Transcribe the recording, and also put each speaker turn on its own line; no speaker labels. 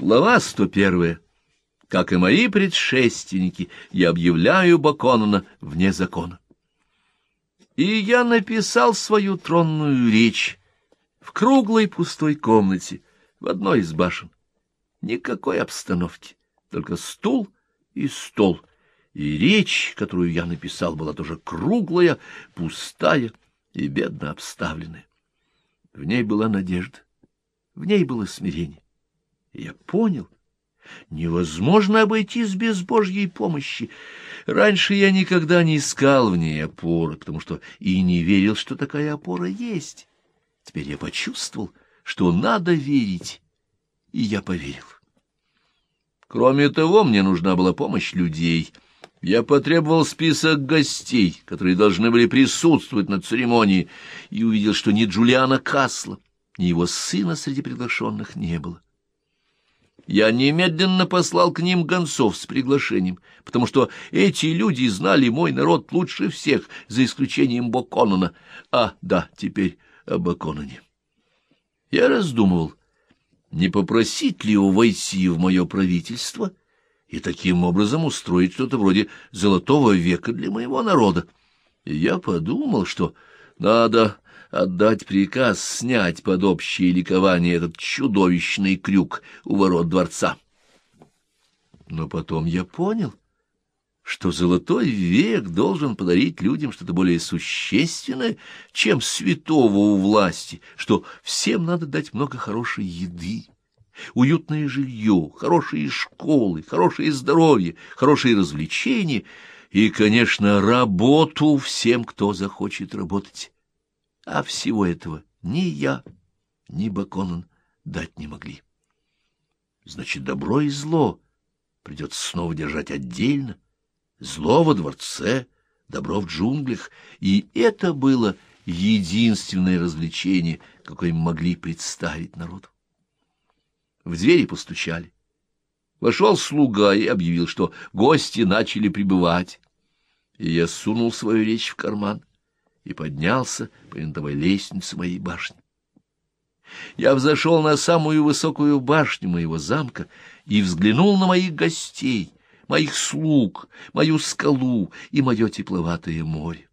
Глава 101. Как и мои предшественники, я объявляю Баконана вне закона. И я написал свою тронную речь в круглой пустой комнате в одной из башен. Никакой обстановки, только стул и стол. И речь, которую я написал, была тоже круглая, пустая и бедно обставленная. В ней была надежда, в ней было смирение. Я понял, невозможно обойтись без Божьей помощи. Раньше я никогда не искал в ней опоры, потому что и не верил, что такая опора есть. Теперь я почувствовал, что надо верить, и я поверил. Кроме того, мне нужна была помощь людей. Я потребовал список гостей, которые должны были присутствовать на церемонии, и увидел, что ни Джулиана Касла, ни его сына среди приглашенных не было. Я немедленно послал к ним гонцов с приглашением, потому что эти люди знали мой народ лучше всех, за исключением Боконона. А, да, теперь о Бокононе. Я раздумывал, не попросить ли его войти в мое правительство и таким образом устроить что-то вроде золотого века для моего народа. И я подумал, что надо отдать приказ снять под общее ликование этот чудовищный крюк у ворот дворца. Но потом я понял, что золотой век должен подарить людям что-то более существенное, чем святого у власти, что всем надо дать много хорошей еды, уютное жилье, хорошие школы, хорошее здоровье, хорошие развлечения и, конечно, работу всем, кто захочет работать. А всего этого ни я, ни Баконан дать не могли. Значит, добро и зло придется снова держать отдельно, зло во дворце, добро в джунглях, и это было единственное развлечение, какое могли представить народу. В двери постучали. Вошел слуга и объявил, что гости начали прибывать. И я сунул свою речь в карман и поднялся по винтовой лестнице моей башни. Я взошел на самую высокую башню моего замка и взглянул на моих гостей, моих слуг, мою скалу и мое тепловатое море.